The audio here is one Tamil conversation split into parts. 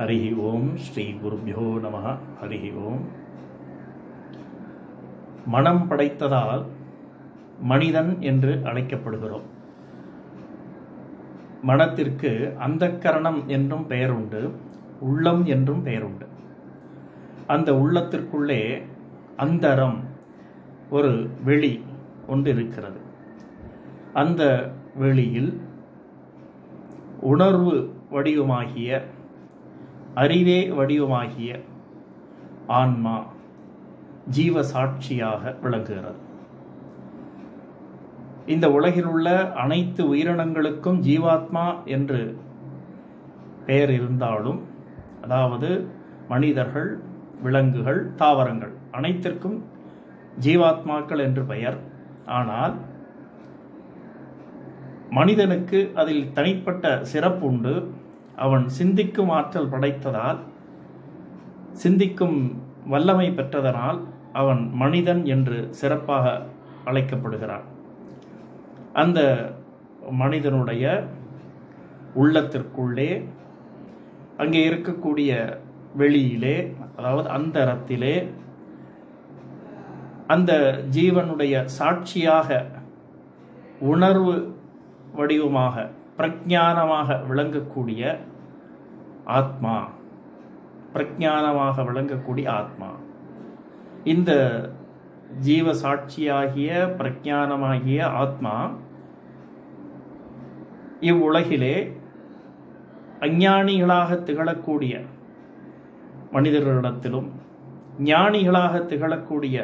ஹரி ஓம் ஸ்ரீ குருபியோ நம ஹரி ஓம் மனம் படைத்ததால் மனிதன் என்று அழைக்கப்படுகிறோம். மனத்திற்கு அந்தக்கரணம் என்றும் பெயர் உண்டு உள்ளம் என்றும் பெயர் உண்டு அந்த உள்ளத்திற்குள்ளே அந்தரம் ஒரு வெளி ஒன்று இருக்கிறது. அந்த வெளியில் உணர்வு வடிவமாகிய அறிவே வடிவமாகிய ஆன்மா ஜீவ சாட்சியாக விளங்குகிறது. இந்த உலகில் உள்ள அனைத்து உயிரினங்களுக்கும் ஜீவாத்மா என்று பெயர் இருந்தாலும் அதாவது மனிதர்கள் விலங்குகள் தாவரங்கள் அனைத்திற்கும் ஜீவாத்மாக்கள் என்று பெயர். ஆனால் மனிதனுக்கு அதில் தனிப்பட்ட சிறப்பு உண்டு. அவன் சிந்திக்கும் ஆற்றல் படைத்ததால் சிந்திக்கும் வல்லமை பெற்றதனால் அவன் மனிதன் என்று சிறப்பாக அழைக்கப்படுகிறான். அந்த மனிதனுடைய உள்ளத்திற்குள்ளே அங்கே இருக்கக்கூடிய வெளியிலே அதாவது அந்தரத்திலே அந்த ஜீவனுடைய சாட்சியாக உணர்வு வடிவமாக பிரஜானமாக விளங்கக்கூடிய ஆத்மா பிரஜானமாக விளங்கக்கூடிய ஆத்மா. இந்த ஜீவ சாட்சியாகிய பிரஜானமாகிய ஆத்மா இவ்வுலகிலே அஞ்ஞானிகளாக திகழக்கூடிய மனிதர்களிடத்திலும் ஞானிகளாக திகழக்கூடிய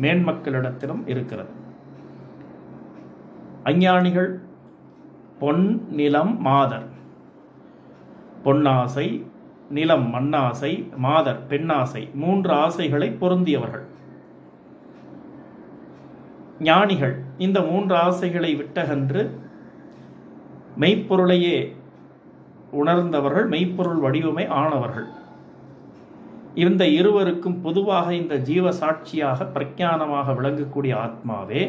மேன்மக்களிடத்திலும் இருக்கிறது. அஞ்ஞானிகள் பொன் நிலம் மாதர். பொன்னாசை நிலம் மண்ணாசை மாதர் பெண்ணாசை மூன்று ஆசைகளை பொருந்தியவர்கள். ஞானிகள் இந்த மூன்று ஆசைகளை விட்டகன்று மெய்ப்பொருளையே உணர்ந்தவர்கள் மெய்ப்பொருள் வடிவமே ஆனவர்கள். இந்த இருவருக்கும் பொதுவாக இந்த ஜீவ சாட்சியாக பிரஜானமாக விளங்கக்கூடிய ஆத்மாவே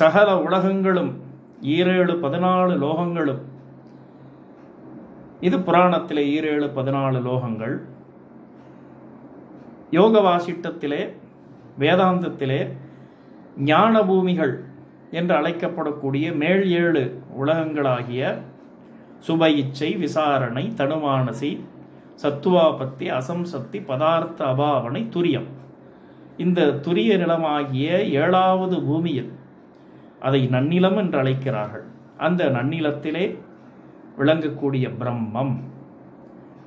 சகல உலகங்களும் ஈரேழு பதினாலு லோகங்களும் இது புராணத்திலே ஈரேழு பதினாலு லோகங்கள். யோக வாசிட்டத்திலே வேதாந்தத்திலே ஞான பூமிகள் என்று அழைக்கப்படக்கூடிய மேல் ஏழு உலகங்களாகிய சுப இச்சை விசாரணை தனுமானசி சத்துவாபத்தி அசம்சக்தி பதார்த்த அபாவனை துரியம். இந்த துரிய நிலமாகிய ஏழாவது பூமியில் அதை நன்னிலம் என்று அழைக்கிறார்கள். அந்த நன்னிலத்திலே விளங்கக்கூடிய பிரம்மம்.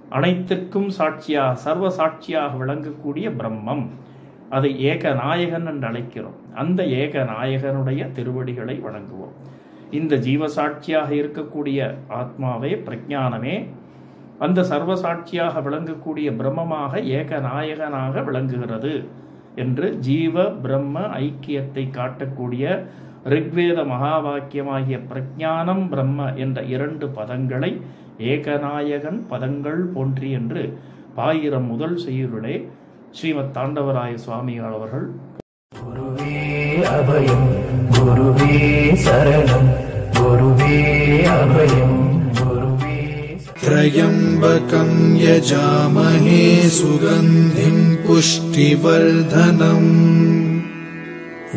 அனைத்திற்கும் சாட்சியாக சர்வ சாட்சியாக விளங்கக்கூடிய பிரம்மம். அதை ஏக நாயகன் என்று அழைக்கிறோம். அந்த ஏக நாயகனுடைய திருவடிகளை வணங்குவோம் இந்த ஜீவசாட்சியாக இருக்கக்கூடிய ஆத்மாவே பிரஜானமே. அந்த சர்வசாட்சியாக விளங்கக்கூடிய பிரம்மமாக ஏக நாயகனாக விளங்குகிறது என்று ஜீவ பிரம்ம ஐக்கியத்தை காட்டக்கூடிய ரிக்வேத மகா வாக்கியமாகிய பிரஜானம் பிரம்ம என்ற இரண்டு பதங்களை ஏகநாயகன் பதங்கள் போன்றி என்று பாயிரம் முதல் செய்யுளே ஸ்ரீமத் தாண்டவராய சுவாமிகள் அவர்கள் குருவே அபயம் குருவே சரணம் குருவே அபயம் குருவே त्र्यम्बकम् यजामहे सुगन्धिम् पुष्टिवर्धनम्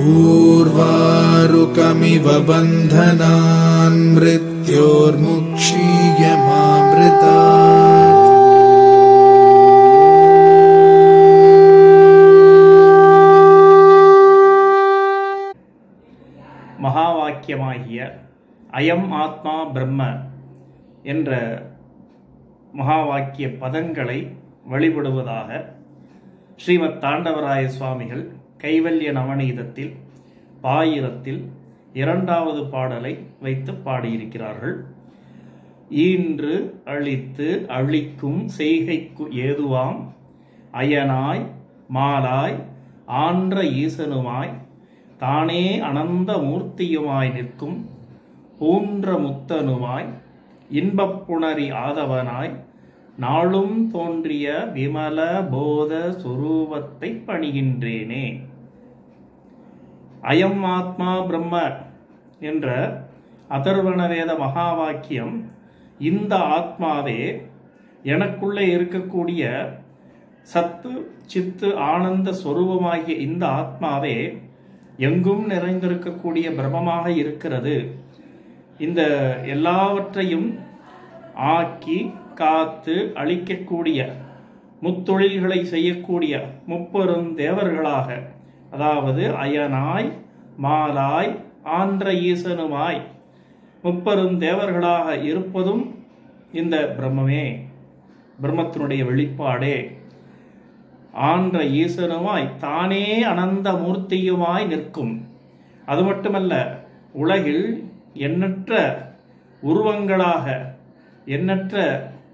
ऊर्वारुकमिव बन्धनान् मृत्योर्मुक्षीयमामृतात् மகா வாக்கியமாகிய அயம் ஆத்மா பிரம்ம என்ற மகா வாக்கிய பதங்களை வழிபடுவதாக ஸ்ரீமத் தாண்டவராய சுவாமிகள் கைவல்ய நவநீதத்தில் பாயிரத்தில் இரண்டாவது பாடலை வைத்து பாடியிருக்கிறார்கள். ஈன்று அழித்து அழிக்கும் செய்கைக்கு ஏதுவாம் அயனாய் மாலாய் ஆன்ற ஈசனுமாய் தானே அனந்த மூர்த்தியுமாய் நிற்கும் பூன்ற முத்தனுமாய் இன்பப்புணரி ஆதவனாய் நாளும் தோன்றிய விமல போத சுரூபத்தை பணிகின்றேனே. அயம் ஆத்மா பிரம்ம என்ற அதர்வண வேத மகா வாக்கியம் இந்த ஆத்மாவே எனக்குள்ளே இருக்கக்கூடிய சத்து சித்து ஆனந்த சொரூபமாகிய இந்த ஆத்மாவே எங்கும் நிறைந்திருக்கக்கூடிய பிரமமாக இருக்கிறது. இந்த எல்லாவற்றையும் ஆக்கி காத்து அழிக்கக்கூடிய முத்தொழில்களை செய்யக்கூடிய முப்பெரும் தேவர்களாக அதாவது அயனாய் மாலாய் ஆந்திர ஈசனுமாய். முப்பெரும் தேவர்களாக இருப்பதும் இந்த பிரம்மமே. பிரம்மத்தினுடைய வெளிப்பாடே. ஆன்ற ஈசனுமாய் தானே அனந்த மூர்த்தியுமாய் நிற்கும். அது மட்டுமல்ல உலகில் எண்ணற்ற உருவங்களாக எண்ணற்ற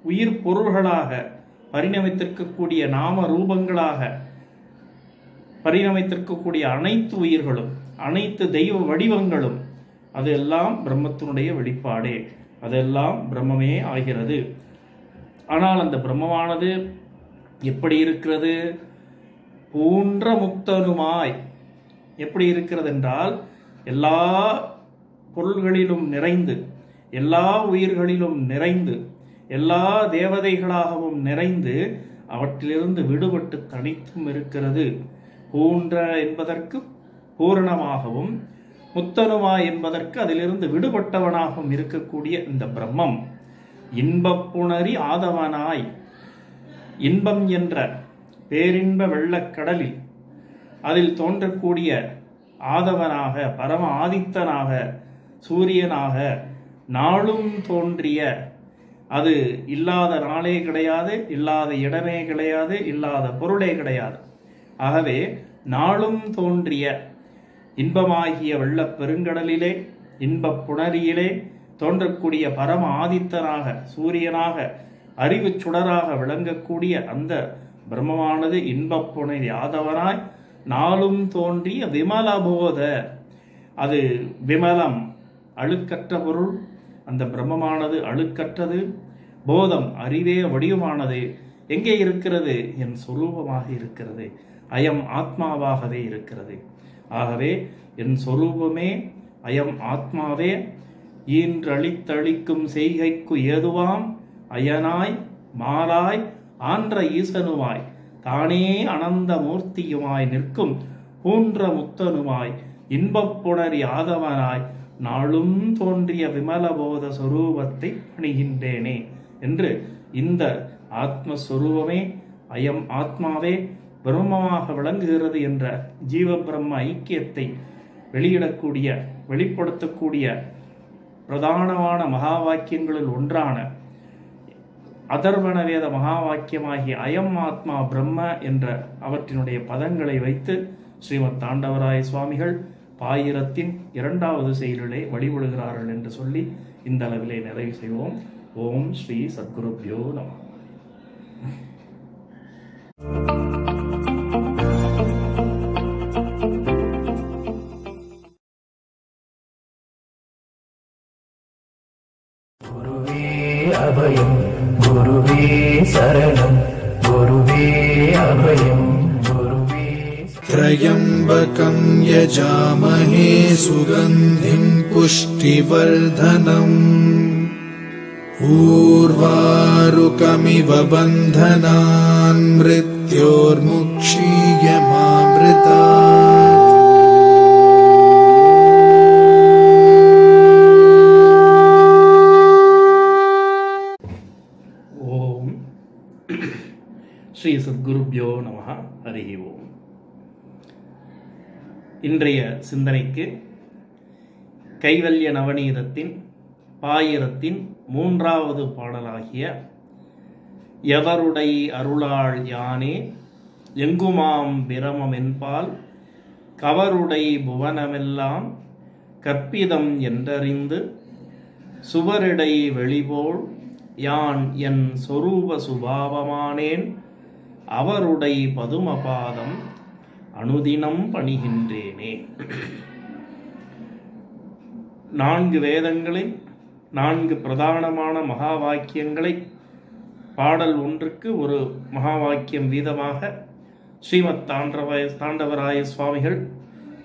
உயிர் பொருள்களாக பரிணமித்திருக்கக்கூடிய நாம ரூபங்களாக பரிணமித்திருக்கக்கூடிய அனைத்து உயிர்களும் அனைத்து தெய்வ வடிவங்களும் அதெல்லாம் பிரம்மத்தினுடைய வெளிப்பாடே. அதெல்லாம் பிரம்மமே ஆகிறது. ஆனால் அந்த பிரம்மமானது எப்படி இருக்கிறது? பூன்ற முக்தனுமாய். எப்படி இருக்கிறது என்றால் எல்லா பொருள்களிலும் நிறைந்து எல்லா உயிர்களிலும் நிறைந்து எல்லா தேவதைகளாகவும் நிறைந்து அவற்றிலிருந்து விடுபட்டு தனித்தும் இருக்கிறது. பூன்ற என்பதற்கு பூரணமாகவும் முத்தனுமாய் என்பதற்கு அதிலிருந்து விடுபட்டவனாகவும் இருக்கக்கூடிய இந்த பிரம்மம் இன்பப்புணரி ஆதவனாய். இன்பம் என்ற பேரின்ப வெள்ளக்கடலில் அதில் தோன்றக்கூடிய ஆதவனாக பரம ஆதித்தனாக சூரியனாக நாளும் தோன்றிய அது இல்லாத நாளே கிடையாது இல்லாத இடமே கிடையாது இல்லாத பொருளே கிடையாது. ஆகவே நாளும் தோன்றிய இன்பமாகிய வெள்ளப் பெருங்கடலிலே இன்பப் புணரியிலே தோன்றக்கூடிய பரம ஆதித்தனாக சூரியனாக அறிவு சுடராக விளங்கக்கூடிய அந்த பிரம்மமானது இன்பப் புணரி நாளும் தோன்றிய விமலபோத அது விமலம் அழுக்கற்ற பொருள். அந்த பிரம்மமானது அழுக்கற்றது. போதம் அறிவே வடிவமானது. எங்கே இருக்கிறது? என் சொரூபமாக இருக்கிறது. அயம் ஆத்மாவாகவே இருக்கிறது. ஆகவே என் சொரூபமே அயம் ஆத்மாவே. ஈன்றழித்தழிக்கும் செய்கைக்கு ஏதுவாம்? அயனாய் மாலாய் ஆன்ற ஈசனுமாய். தானே அனந்த மூர்த்தியுமாய் நிற்கும் பூன்ற முத்தனுமாய். இன்பப்புணரி ஆதவனாய். நாளும் தோன்றிய விமலபோத சொரூபத்தை பணிகின்றேனே என்று இந்த ஆத்மஸ்வரூபமே அயம் ஆத்மாவே பிரம்மமாக விளங்குகிறது என்ற ஜீவ பிரம்ம ஐக்கியத்தை வெளியிடக்கூடிய வெளிப்படுத்தக்கூடிய பிரதானமான மகா வாக்கியங்களில் ஒன்றான அதர்வண வேத மகா வாக்கியமாகிய அயம் ஆத்மா பிரம்ம என்ற அவற்றினுடைய பதங்களை வைத்து ஸ்ரீமத் தாண்டவராய சுவாமிகள் பாயிரத்தின் இரண்டாவது செயலிலே வழிபடுகிறார்கள் என்று சொல்லி இந்த அளவிலே நிறைவு செய்வோம். ஓம் ஸ்ரீ சத்குருப்யோ நம. पुष्टिवर्धनम् ऊर्वारुकमिव बन्धनान् मृत्योर्मुक्षीयमामृतात् ஓம் ஸ்ரீ சத்குருப்யோ நம ஹரி ஓம் இன்றைய சிந்தனைக்கு கைவல்ய நவநீதத்தின் பாயிரத்தின் மூன்றாவது பாடலாகிய எவருடை அருளாள் யானே எங்குமாம் பிரமம் என்பால் கவருடை புவனமெல்லாம் கற்பிதம் என்றறிந்து சுவரிடை வெளிபோல் யான் என் சொரூப சுபாவமானேன் அவருடை பதுமபாதம் அனுதினம் பணிகின்றேனே. நான்கு வேதங்களை நான்கு பிரதானமான மகா வாக்கியங்களை பாடல் ஒன்றுக்கு ஒரு மகா வாக்கியம் வீதமாக ஸ்ரீமத் தாண்டவாய தாண்டவராய சுவாமிகள்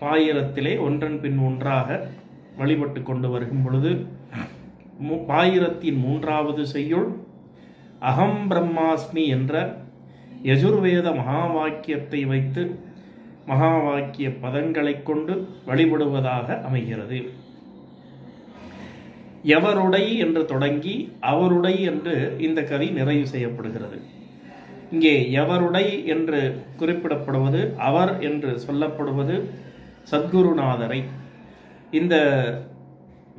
பாயிரத்திலே ஒன்றன் பின் ஒன்றாக வழிபட்டு கொண்டு வருகும் பொழுது மு- பாயிரத்தின் மூன்றாவது செய்யுள் அகம் பிரம்மாஸ்மி என்ற யஜுர்வேத மகா வாக்கியத்தை வைத்து மகா வாக்கிய பதங்களைக் கொண்டு வழிபடுவதாக அமைகிறது. எவருடை என்று தொடங்கி அவருடை என்று இந்த கவி நிறைவு செய்யப்படுகிறது. இங்கே எவருடை என்று குறிப்பிடப்படுவது அவர் என்று சொல்லப்படுவது சத்குருநாதரை. இந்த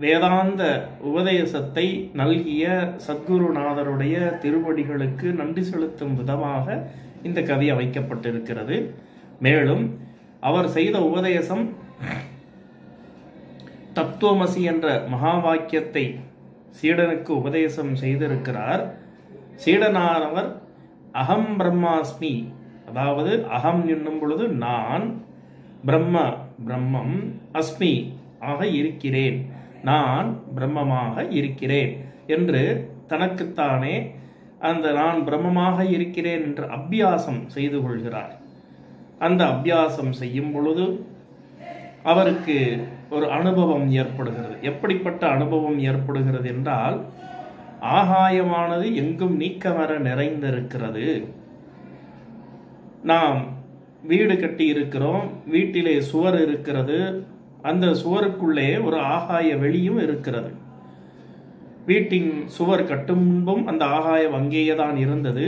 வேதாந்த உபதேசத்தை நல்கிய சத்குருநாதருடைய திருவடிகளுக்கு நன்றி செலுத்தும் விதமாக இந்த கவி அமைக்கப்பட்டிருக்கிறது. மேலும் அவர் செய்த உபதேசம் தத்துவமசி என்ற மகா வாக்கியத்தை சீடனுக்கு உபதேசம் செய்திருக்கிறார். சீடனானவர் அகம் பிரம்மாஸ்மி. அதாவது அகம் என்னும் பொழுது நான் பிரம்ம பிரம்மம் அஸ்மி ஆக இருக்கிறேன். நான் பிரம்மமாக இருக்கிறேன் என்று தனக்குத்தானே அந்த நான் பிரம்மமாக இருக்கிறேன் என்று அபியாசம் செய்து கொள்கிறார். அந்த அபியாசம் செய்யும் பொழுது அவருக்கு ஒரு அனுபவம் ஏற்படுகிறது. எப்படிப்பட்ட அனுபவம் ஏற்படுகிறது என்றால் ஆகாயமானது எங்கும் நீக்கமர நிறைந்திருக்கிறது. நாம் வீடு கட்டி இருக்கிறோம் வீட்டிலே சுவர் இருக்கிறது அந்த சுவருக்குள்ளே ஒரு ஆகாய வெளியும் இருக்கிறது. வீட்டின் சுவர் கட்டும் முன்பும் அந்த ஆகாயம் அங்கேயே தான் இருந்தது.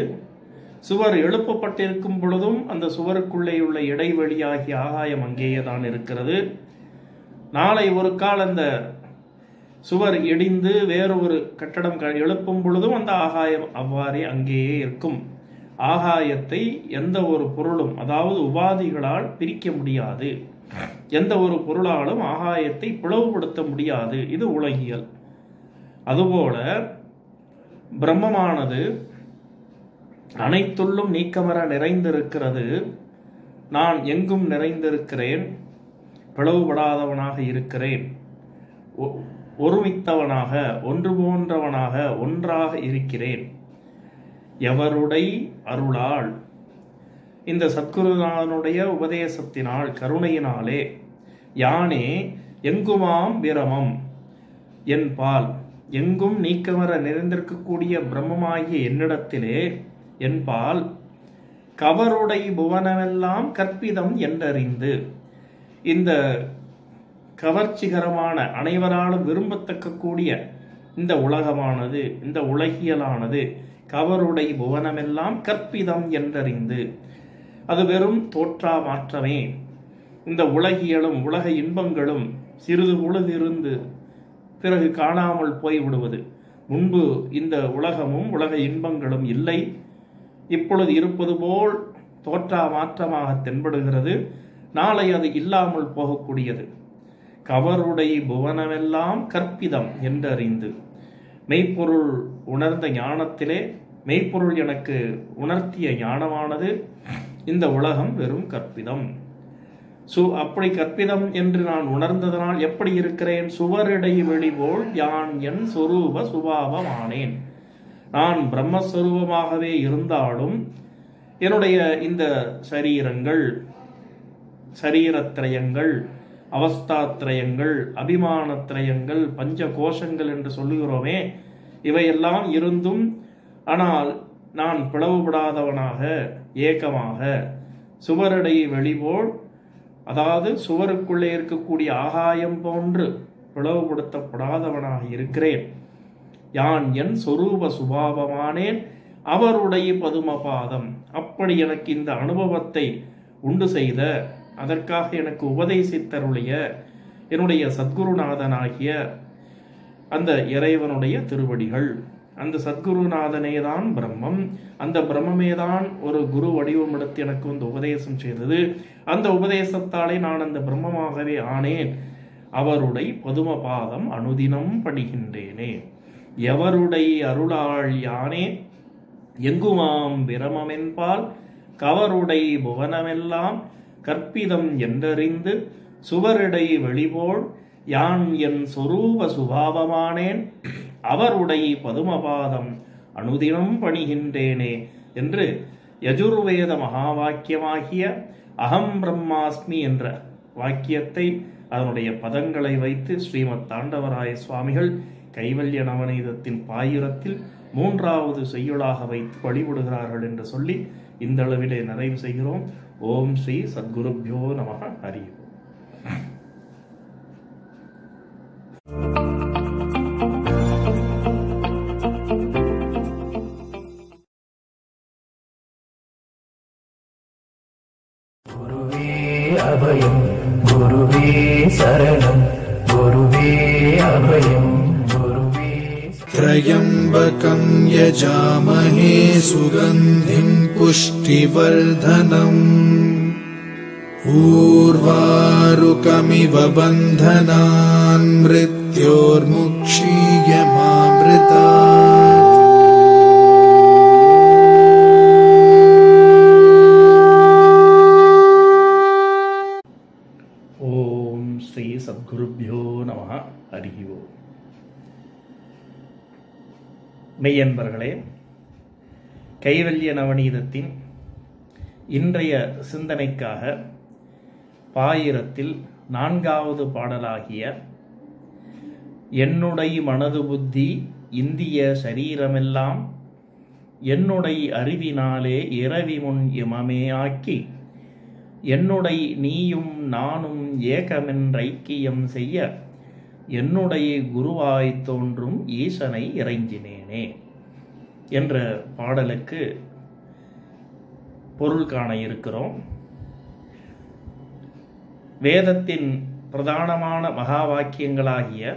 சுவர் எழுப்பப்பட்டிருக்கும் பொழுதும் அந்த சுவருக்குள்ளே உள்ள இடைவெளியாகிய ஆகாயம் அங்கேயே தான் இருக்கிறது. நாளை ஒரு கால் அந்த சுவர் இடிந்து வேறொரு கட்டடம் க- எழுப்பும் பொழுதும் அந்த ஆகாயம் அவ்வாறே அங்கேயே இருக்கும். ஆகாயத்தை எந்த ஒரு பொருளும் அதாவது உபாதிகளால் பிரிக்க முடியாது. எந்த ஒரு பொருளாலும் ஆகாயத்தை பிளவுபடுத்த முடியாது. இது உலகியல். அதுபோல பிரம்மமானது அனைத்துள்ளும் நீக்கமர நிறைந்திருக்கிறது. நான் எங்கும் நிறைந்திருக்கிறேன். பிளவுபடாதவனாக இருக்கிறேன். ஒ- ஒருமித்தவனாக ஒன்று போன்றவனாக ஒன்றாக இருக்கிறேன். எவருடை அருளால்? இந்த சத்குருநாதனுடைய உபதேசத்தினால் கருணையினாலே யானே எங்குமாம் பிரமம்? என் பால் எங்கும் நீக்கமர நிறைந்திருக்கக்கூடிய பிரம்மமாகிய என்னிடத்திலே என்பால் கவருடை புவனமெல்லாம் கற்பிதம் என்றறிந்து இந்த கவர்ச்சிகரமான அனைவராலும் விரும்பத்தக்கக்கூடிய இந்த உலகமானது இந்த உலகியலானது கவருடை புவனமெல்லாம் கற்பிதம் என்றறிந்து அது வெறும் தோற்றா மாற்றமே. இந்த உலகியலும் உலக இன்பங்களும் சிறிது பொழுதிருந்து பிறகு காணாமல் போய்விடுவது. முன்பு இந்த உலகமும் உலக இன்பங்களும் இல்லை. இப்பொழுது இருப்பது போல் தோற்றா மாற்றமாக தென்படுகிறது. நாளை அது இல்லாமல் போகக்கூடியது. கவருடை புவனமெல்லாம் கற்பிதம் என்றறிந்து மெய்ப்பொருள் உணர்ந்த ஞானத்திலே மெய்ப்பொருள் எனக்கு உணர்த்திய ஞானமானது இந்த உலகம் வெறும் கற்பிதம். சு அப்படி கற்பிதம் என்று நான் உணர்ந்ததனால் எப்படி இருக்கிறேன்? சுவரிடை வெளிபோல் யான் என் சொரூப சுபாவமானேன். நான் பிரம்மஸ்வரூபமாகவே இருந்தாலும் என்னுடைய இந்த சரீரங்கள் சரீரத்திரயங்கள் அவஸ்தாத்திரயங்கள் அபிமானத்திரயங்கள் பஞ்ச கோஷங்கள் என்று சொல்லுகிறோமே இவையெல்லாம் இருந்தும் ஆனால் நான் பிளவுபடாதவனாக ஏக்கமாக சுவரடை வெளிபோல் அதாவது சுவருக்குள்ளே இருக்கக்கூடிய ஆகாயம் போன்று பிளவுபடுத்தப்படாதவனாக இருக்கிறேன். யான் என் சொரூப சுபாவமானேன் அவருடைய பதுமபாதம். அப்படி எனக்கு இந்த அனுபவத்தை உண்டு செய்த அதற்காக எனக்கு உபதேசித்தருடைய என்னுடைய சத்குருநாதனாகிய அந்த இறைவனுடைய திருவடிகள். அந்த சத்குருநாதனே தான் பிரம்மம். அந்த பிரம்மமே தான் ஒரு குரு வடிவம் எடுத்து எனக்கு வந்து உபதேசம் செய்தது. அந்த உபதேசத்தாலே நான் அந்த பிரம்மமாகவே ஆனேன். அவருடைய பதுமபாதம் அனுதினம் படுகின்றேனே எவருடைய அருளாள் யானே? எங்குமாம் பிரமமென்பால்? கவருடை புவனமெல்லாம் கற்பிதம் என்றறிந்து சுவரிடை வெளிபோல் யான் என் சொரூப சுபாவமானேன்? அவருடைய பதுமபாதம் அனுதினம் பணிகின்றேனே என்று யஜுர்வேத மகா வாக்கியமாகிய அகம் பிரம்மாஸ்மி என்ற வாக்கியத்தை அதனுடைய பதங்களை வைத்து ஸ்ரீமத் தாண்டவராய சுவாமிகள் கைவல்ய நவநீதத்தின் பாயிரத்தில் மூன்றாவது செய்யுளாக வைத்து வழிபடுகிறார்கள் என்று சொல்லி இந்த அளவிலே நிறைவு செய்கிறோம். ஓம் ஸ்ரீ சத்குருப்யோ நமக. ஹரி குருவே அபயம் குருவே சரணம் குருவே அபயம். त्र्यम्बकम् यजामहे सुगन्धिम् पुष्टिवर्धनम्। ऊर्वारुकमिव बन्धनान् मृत्योर्मुक्षीयमामृता ॐ श्रीसद्गुरुभ्यो नमः। हरिः ओम्। மெய்யன்பர்களே கைவல்ய நவநீதத்தின் இன்றைய சிந்தனைக்காக பாயிரத்தில் நான்காவது பாடலாகிய என்னுடைய மனது புத்தி இந்திய சரீரமெல்லாம் என்னுடைய அறிவினாலே இரவி முன் இமமே ஆக்கி என்னுடைய நீயும் நானும் ஏகமென்றைக்கியம் செய்ய என்னுடைய குருவாய் தோன்றும் ஈசனை இறைஞ்சினேனே என்ற பாடலுக்கு பொருள் காண இருக்கிறோம். வேதத்தின் பிரதானமான மகா வாக்கியங்களாகிய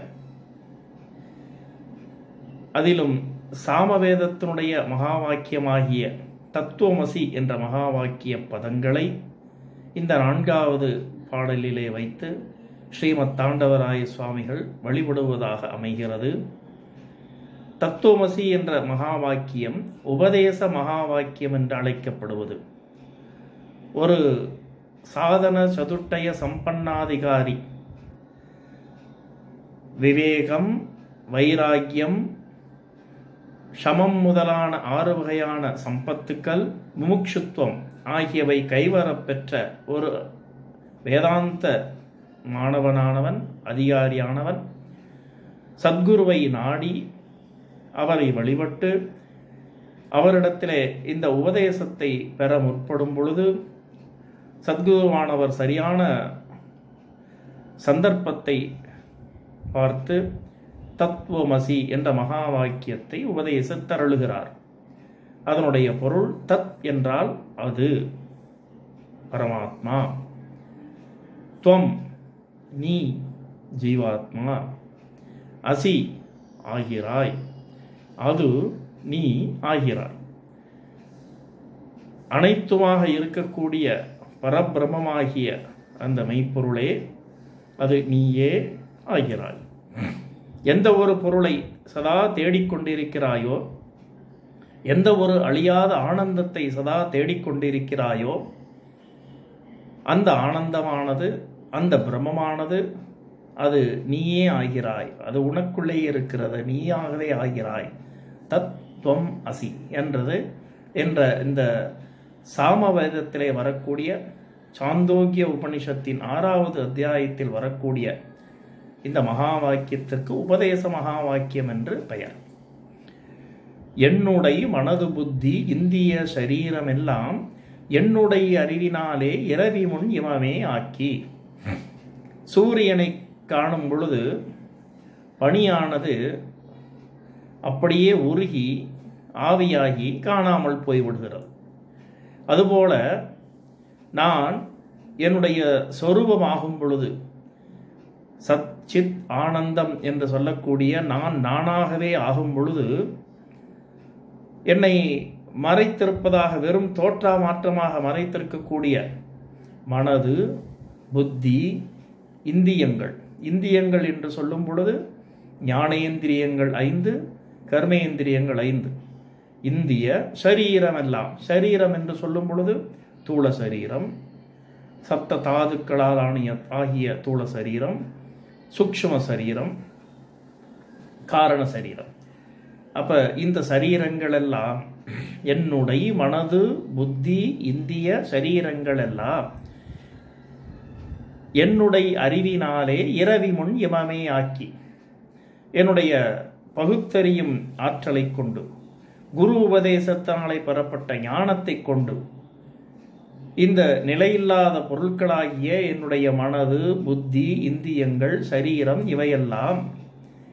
அதிலும் சாமவேதத்தினுடைய மகா வாக்கியமாகிய தத்துவமசி என்ற மகா வாக்கிய பதங்களை இந்த நான்காவது பாடலிலே வைத்து ஸ்ரீமத் தாண்டவராய சுவாமிகள் வழிபடுவதாக அமைகிறது. தத்துவமசி என்ற மகா வாக்கியம் உபதேச மகா வாக்கியம் என்று அழைக்கப்படுவது. ஒரு சாதன சதுட்டய சம்பன்னாதிகாரி. விவேகம் வைராக்கியம் சமம் முதலான ஆறு வகையான சம்பத்துக்கள் முமுட்சுத்துவம் ஆகியவை கைவரப்பெற்ற ஒரு வேதாந்த மாணவனானவன் அதிகாரியானவன் சத்குருவை நாடி அவரை வழிபட்டு அவரிடத்திலே இந்த உபதேசத்தை பெற முற்படும் பொழுது சத்குருவானவர் சரியான சந்தர்ப்பத்தை பார்த்து தத்துவமசி என்ற மகா வாக்கியத்தை உபதேசத்தருளுகிறார் அதனுடைய பொருள் தத் என்றால் அது பரமாத்மா. துவம். நீ ஜீவாத்மா அசி ஆகிறாய். அது நீ ஆகிறாய். அனைத்துமாக இருக்கக்கூடிய பரபிரமமாகிய அந்த மெய்ப்பொருளே அது நீயே ஆகிறாய். எந்த ஒரு பொருளை சதா தேடிக்கொண்டிருக்கிறாயோ எந்த ஒரு அழியாத ஆனந்தத்தை சதா தேடிக்கொண்டிருக்கிறாயோ அந்த ஆனந்தமானது அந்த பிரம்மமானது அது நீயே ஆகிறாய் அது உனக்குள்ளே இருக்கிறது நீயாகவே ஆகிறாய். தத்துவம் அசி என்றது என்ற இந்த சாமவேதத்திலே வரக்கூடிய சாந்தோக்கிய உபனிஷத்தின் ஆறாவது அத்தியாயத்தில் வரக்கூடிய இந்த மகா வாக்கியத்திற்கு உபதேச மகா வாக்கியம் என்று பெயர். என்னுடைய மனது புத்தி இந்திய சரீரமெல்லாம் என்னுடைய அறிவினாலே இரவி முன் இமமே ஆக்கி. சூரியனை காணும் பொழுது பனியானது அப்படியே உருகி ஆவியாகி காணாமல் போய்விடுகிறது. அதுபோல நான் என்னுடைய சொரூபமாகும் பொழுது சச்சித் ஆனந்தம் என்று சொல்லக்கூடிய நான் நானாகவே ஆகும் பொழுது என்னை மறைத்திருப்பதாக வெறும் தோற்றா மாற்றமாக மறைத்திருக்கக்கூடிய மனது புத்தி இந்தியங்கள். இந்தியங்கள் என்று சொல்லும் பொழுது ஞானேந்திரியங்கள் ஐந்து கர்மேந்திரியங்கள் ஐந்து. இந்திய சரீரம் எல்லாம். சரீரம் என்று சொல்லும் பொழுது தூள சரீரம் சப்த தாதுக்களால் ஆணிய ஆகிய தூள சரீரம் சூக்ஷ்ம சரீரம் காரண சரீரம். அப்ப இந்த சரீரங்கள் எல்லாம் என்னுடைய மனது புத்தி இந்திய சரீரங்கள் எல்லாம் என்னுடைய அறிவினாலே இரவி முன் இமமே ஆக்கி. என்னுடைய பகுத்தறியும் ஆற்றலை கொண்டு குரு உபதேசத்தினாலே பெறப்பட்ட ஞானத்தை கொண்டு இந்த நிலையில்லாத பொருட்களாகிய என்னுடைய மனது புத்தி இந்தியங்கள் சரீரம் இவையெல்லாம்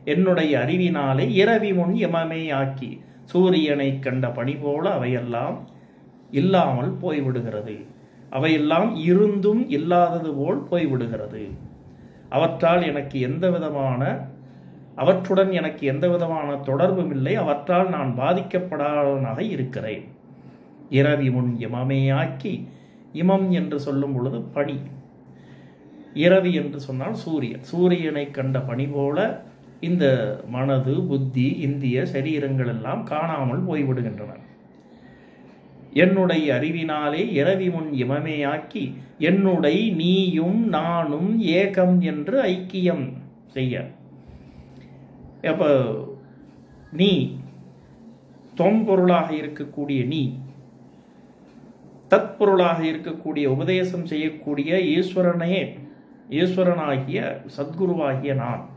என்னுடைய அறிவினாலே இரவி முன் இமமே ஆக்கி சூரியனை கண்ட பணி போல அவையெல்லாம் இல்லாமல் போய்விடுகிறது. அவையெல்லாம் இருந்தும் இல்லாதது போல் போய்விடுகிறது. அவற்றால் எனக்கு எந்த விதமான அவற்றுடன் எனக்கு எந்த விதமான தொடர்பும் இல்லை. அவற்றால் நான் பாதிக்கப்படாதவனாக இருக்கிறேன். இரவி முன் இமமே ஆக்கி இமம் என்று சொல்லும் பொழுது பனி இரவி என்று சொன்னால் சூரியன். சூரியனை கண்ட பனி போல இந்த மனது புத்தி இந்திய சரீரங்கள் எல்லாம் காணாமல் போய்விடுகின்றன. என்னுடைய அறிவினாலே இரவி முன் இமமேயாக்கி என்னுடைய நீயும் நானும் ஏகம் என்று ஐக்கியம் செய்ய. அப்போ நீ தொம்பொருளாக இருக்கக்கூடிய நீ தத்பொருளாக இருக்கக்கூடிய உபதேசம் செய்யக்கூடிய ஈஸ்வரனே ஈஸ்வரனாகிய சத்குருவாகிய நான்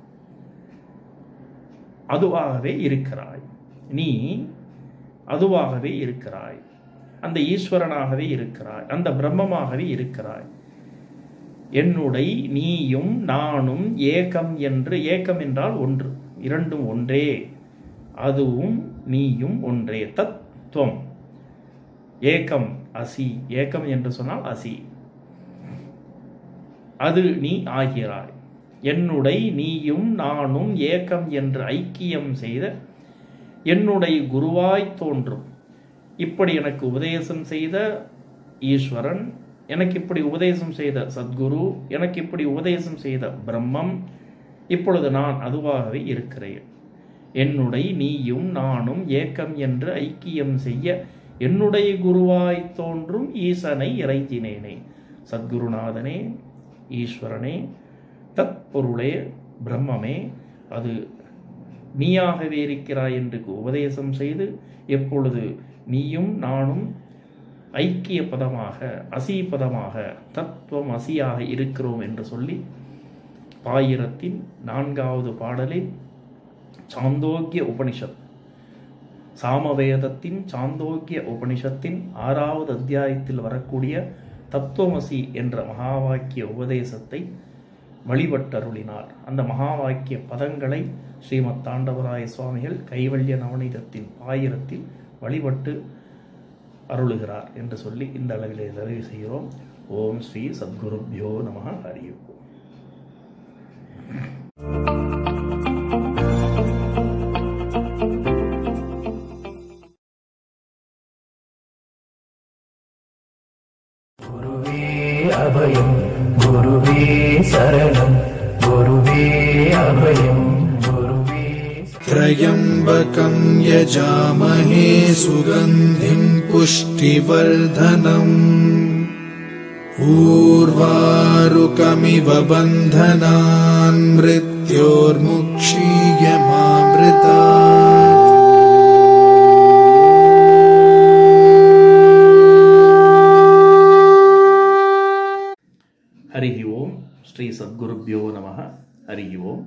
அதுவாகவே இருக்கிறாய். நீ அதுவாகவே இருக்கிறாய். அந்த ஈஸ்வரனாகவே இருக்கிறாய் அந்த பிரம்மமாகவே இருக்கிறாய். என்னுடைய நீயும் நானும் ஏகம் என்று ஏகம் என்றால் ஒன்று இரண்டும் ஒன்றே. அதுவும் நீயும் ஒன்றே. தத்துவம். ஏகம் அசி. ஏகம் என்று சொன்னால் அசி. அது நீ ஆகிறாய். என்னுடைய நீயும் நானும் ஏகம் என்று ஐக்கியம் செய்த என்னுடைய குருவாய் தோன்றும். இப்படி எனக்கு உபதேசம் செய்த ஈஸ்வரன் எனக்கு இப்படி உபதேசம் செய்த சத்குரு எனக்கு இப்படி உபதேசம் செய்த பிரம்மம் இப்பொழுது நான் அதுவாகவே இருக்கிறேன். என்னுடைய நீயும் நானும் ஏக்கம் என்று ஐக்கியம் செய்ய என்னுடைய குருவாய் தோன்றும் ஈசனை இறைஞ்சினேனே சத்குருநாதனே ஈஸ்வரனே தற்பொருளே பிரம்மமே அது நீயாகவே இருக்கிறாய் என்று உபதேசம் செய்து எப்பொழுது நீயும் நானும் ஐக்கிய பதமாக அசி பதமாக தத்துவம் அசியாக இருக்கிறோம் என்று சொல்லி பாயிரத்தின் நான்காவது பாடலில் சாந்தோக்கிய உபனிஷத் சாமவேதத்தின் சாந்தோக்கிய உபனிஷத்தின் ஆறாவது அத்தியாயத்தில் வரக்கூடிய தத்துவமசி என்ற மகா வாக்கிய உபதேசத்தை வழிபட்டருளினார். அந்த மகா வாக்கிய பதங்களை ஸ்ரீமத் தாண்டவராய சுவாமிகள் கைவல்ய நவநீதத்தின் பாயிரத்தில் வழிபட்டு அருளுகிறார் என்று சொல்லி இந்த அளவிலே நிறைவு செய்கிறோம். ஓம் ஸ்ரீ சத்குருபியோ நம. ஹரியும் அபயம் குருவே சரணம் குருவே அபயம் குருவே திரயம் त्र्यम्बकम् यजामहे सुगन्धिम् पुष्टिवर्धनम्। ऊर्वारुकमिव बन्धनान् मृत्योर्मुक्षीयमामृता हरिः ओम् श्रीसद्गुरुभ्यो नमः। हरिः ओम्।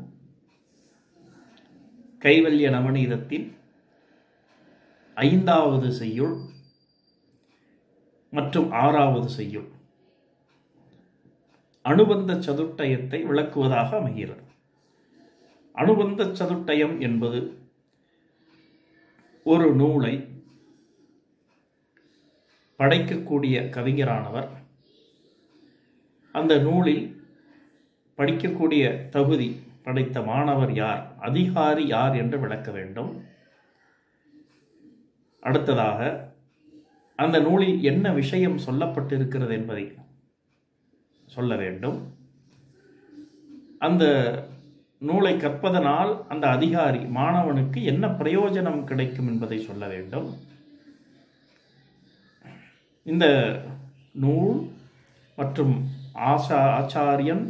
கைவல்ய நவநீதத்தின் ஐந்தாவது செய்யுள் மற்றும் ஆறாவது செய்யுள். அனுபந்த சதுட்டயத்தை விளக்குவதாக அமைகிறது. அனுபந்த சதுட்டயம் என்பது ஒரு நூலை படைக்கக்கூடிய கவிஞரானவர். அந்த நூலில் படிக்கக்கூடிய தகுதி படைத்த மாணவர் யார்? அதிகாரி யார் என்று விளக்க வேண்டும். அடுத்ததாக அந்த நூலில் என்ன விஷயம் சொல்லப்பட்டிருக்கிறது என்பதை சொல்ல வேண்டும். அந்த நூலை கற்பதனால் அந்த அதிகாரி மாணவனுக்கு என்ன பிரயோஜனம் கிடைக்கும் என்பதை சொல்ல வேண்டும். இந்த நூல் மற்றும் ஆசா ஆச்சாரியன்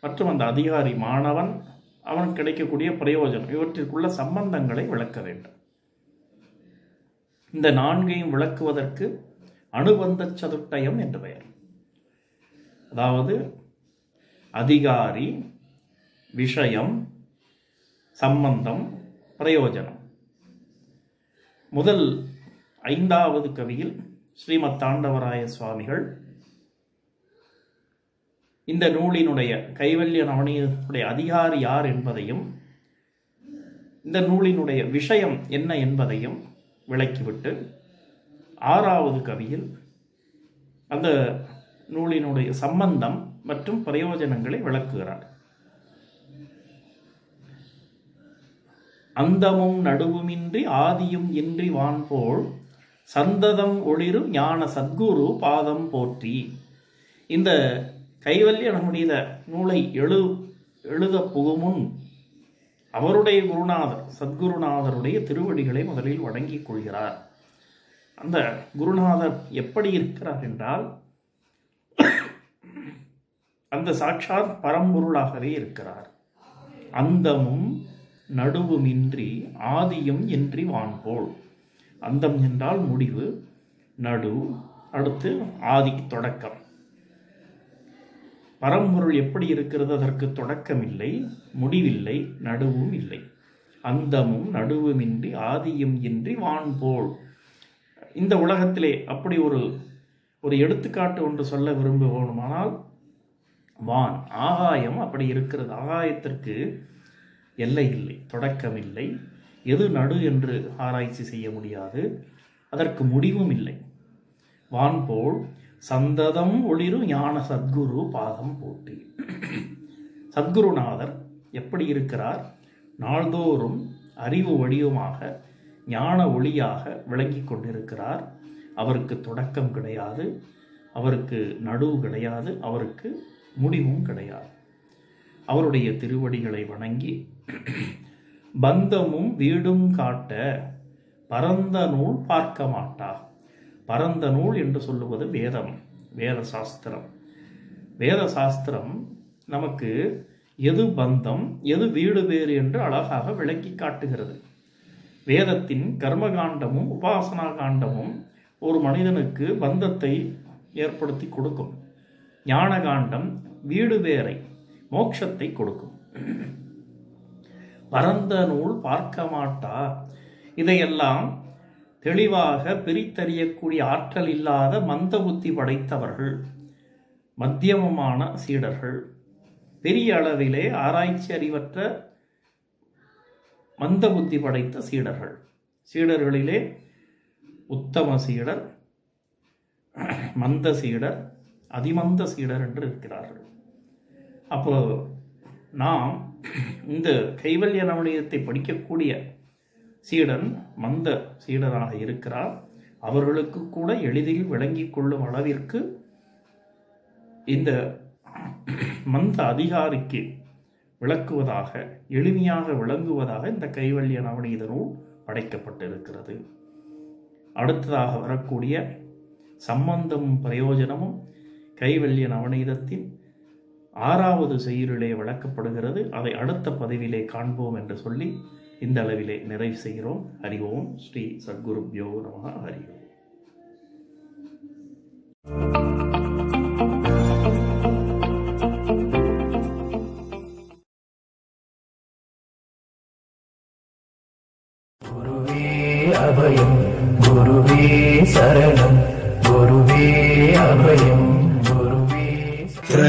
மற்றும் அந்த அதிகாரி மாணவன் அவனுக்கு கிடைக்கக்கூடிய பிரயோஜனம். இவற்றிற்குள்ள சம்பந்தங்களை விளக்க வேண்டும். இந்த நான்கையும் விளக்குவதற்கு அனுபந்த சதுட்டயம் என்று பெயர். அதாவது அதிகாரி விஷயம் சம்பந்தம் பிரயோஜனம். முதல் ஐந்தாவது கவியில் ஸ்ரீமத் தாண்டவராய சுவாமிகள் இந்த நூலினுடைய கைவல்ய நவனியுடைய அதிகாரி யார் என்பதையும் இந்த நூலினுடைய விஷயம் என்ன என்பதையும் விளக்கிவிட்டு ஆறாவது கவியில் அந்த நூலினுடைய சம்பந்தம் மற்றும் பிரயோஜனங்களை விளக்குகிறார். அந்தமும் நடுவுமின்றி ஆதியும் இன்றி வான்போல் சந்ததம் ஒளிரும் ஞான சத்குரு பாதம் போற்றி. இந்த கைவல்ய நம்முடைய நூலை எழு எழுத புகுமுன் அவருடைய குருநாதர் சத்குருநாதருடைய திருவடிகளை முதலில் வணங்கிக் கொள்கிறார். அந்த குருநாதர் எப்படி இருக்கிறார் என்றால் அந்த சாட்சாத் பரம்பொருளாகவே இருக்கிறார். அந்தமும் நடுவுமின்றி ஆதியும் இன்றி வான்போல். அந்தம் என்றால் முடிவு நடு அடுத்து ஆதி தொடக்கம். பரம்பொருள் எப்படி இருக்கிறது அதற்கு தொடக்கம் இல்லை முடிவில்லை நடுவும் இல்லை. அந்தமும் நடுவுமின்றி ஆதியும் இன்றி வான்போல். இந்த உலகத்திலே அப்படி ஒரு ஒரு எடுத்துக்காட்டு ஒன்று சொல்ல விரும்புவோனுமானால் வான் ஆகாயம் அப்படி இருக்கிறது. ஆகாயத்திற்கு எல்லை இல்லை தொடக்கம் இல்லை எது நடு என்று ஆராய்ச்சி செய்ய முடியாது. அதற்கு முடிவும் இல்லை. வான் போல் சந்ததம் ஒளிரும் ஞான சத்குரு பாதம் போட்டி. சத்குருநாதர் எப்படி இருக்கிறார்? நாள்தோறும் அறிவு வடிவமாக ஞான ஒளியாக விளங்கி கொண்டிருக்கிறார். அவருக்கு தொடக்கம் கிடையாது. அவருக்கு நடுவு கிடையாது. அவருக்கு முடிவும் கிடையாது. அவருடைய திருவடிகளை வணங்கி பந்தமும் வீடும் காட்ட பரந்த நூல் பார்க்க மாட்டா. பரந்த நூல் என்று சொல்லுவது வேதம் வேத சாஸ்திரம் வேத சாஸ்திரம் நமக்கு எது பந்தம் எது வீடு வேறு என்று அழகாக விளக்கி காட்டுகிறது. வேதத்தின் கர்மகாண்டமும் உபாசனா காண்டமும் ஒரு மனிதனுக்கு பந்தத்தை ஏற்படுத்தி கொடுக்கும். ஞான காண்டம் வீடு வேரை மோட்சத்தை கொடுக்கும். பரந்த நூல் பார்க்க மாட்டா? இதையெல்லாம் தெளிவாக பிரித்தறியக்கூடிய ஆற்றல் இல்லாத மந்த புத்தி படைத்தவர்கள் மத்தியமமான சீடர்கள் பெரிய அளவிலே ஆராய்ச்சி அறிவற்ற மந்த புத்தி படைத்த சீடர்கள். சீடர்களிலே உத்தம சீடர் மந்த சீடர் அதிமந்த சீடர் என்று இருக்கிறார்கள். அப்போ நாம் இந்த கைவல்ய நவனியத்தை படிக்கக்கூடிய சீடன் மந்த சீடராக இருக்கிறார். அவர்களுக்கு கூட எளிதில் விளங்கிக் கொள்ளும் அளவிற்கு இந்த மந்த அதிகாரிக்கு விளக்குவதாக எளிமையாக விளங்குவதாக இந்த கைவல்ய நவநீத நூல் படைக்கப்பட்டிருக்கிறது. அடுத்ததாக வரக்கூடிய சம்பந்தமும் பிரயோஜனமும் கைவல்ய நவநீதத்தின் ஆறாவது செய்யுளிலே விளக்கப்படுகிறது. அதை அடுத்த பதிவிலே காண்போம் என்று சொல்லி இந்த அளவிலே நிறைவு செய்கிறோம். ஹரி ஓம். ஸ்ரீ சத்குருப்யோ நம. ஹரி ஓம்.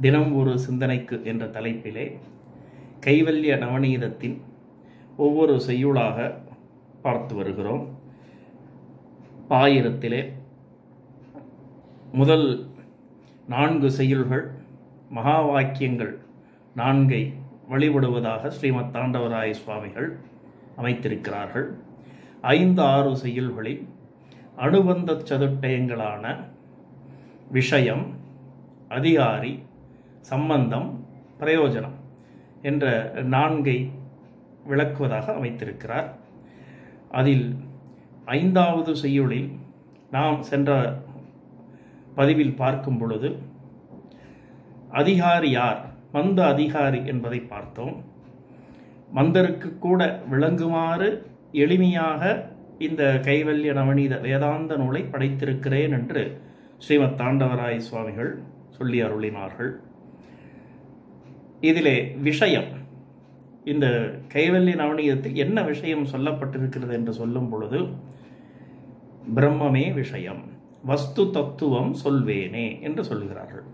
தினம் ஒரு சிந்தனைக்கு என்ற தலைப்பிலே கைவல்ய நவநீதத்தின் ஒவ்வொரு செய்யுளாக பார்த்து வருகிறோம். பாயிரத்திலே முதல் நான்கு செய்யுள்கள் மகா வாக்கியங்கள் நான்கை வழிபடுவதாக ஸ்ரீமத் தாண்டவராய சுவாமிகள் அமைத்திருக்கிறார்கள். ஐந்து ஆறு செய்யுள்களில் அனுபந்த சதுட்டயங்களான விஷயம் அதிகாரி சம்பந்தம் பிரயோஜனம் என்ற நான்கை விளக்குவதாக அமைத்திருக்கிறார். அதில் ஐந்தாவது செய்யுளில் நாம் சென்ற பதிவில் பார்க்கும் பொழுது அதிகாரி யார் மந்த அதிகாரி என்பதை பார்த்தோம். மந்தருக்கு கூட விளங்குமாறு எளிமையாக இந்த கைவல்ய நவநீத வேதாந்த நூலை படைத்திருக்கிறேன் என்று ஸ்ரீமத் தாண்டவராய சுவாமிகள் சொல்லி அருளினார்கள். இதிலே விஷயம். இந்த கைவல்லி நவநீதத்தில் என்ன விஷயம் சொல்லப்பட்டிருக்கிறது என்று சொல்லும் பொழுது பிரம்மமே விஷயம் வஸ்து தத்துவம் சொல்வேனே என்று சொல்கிறார்கள்.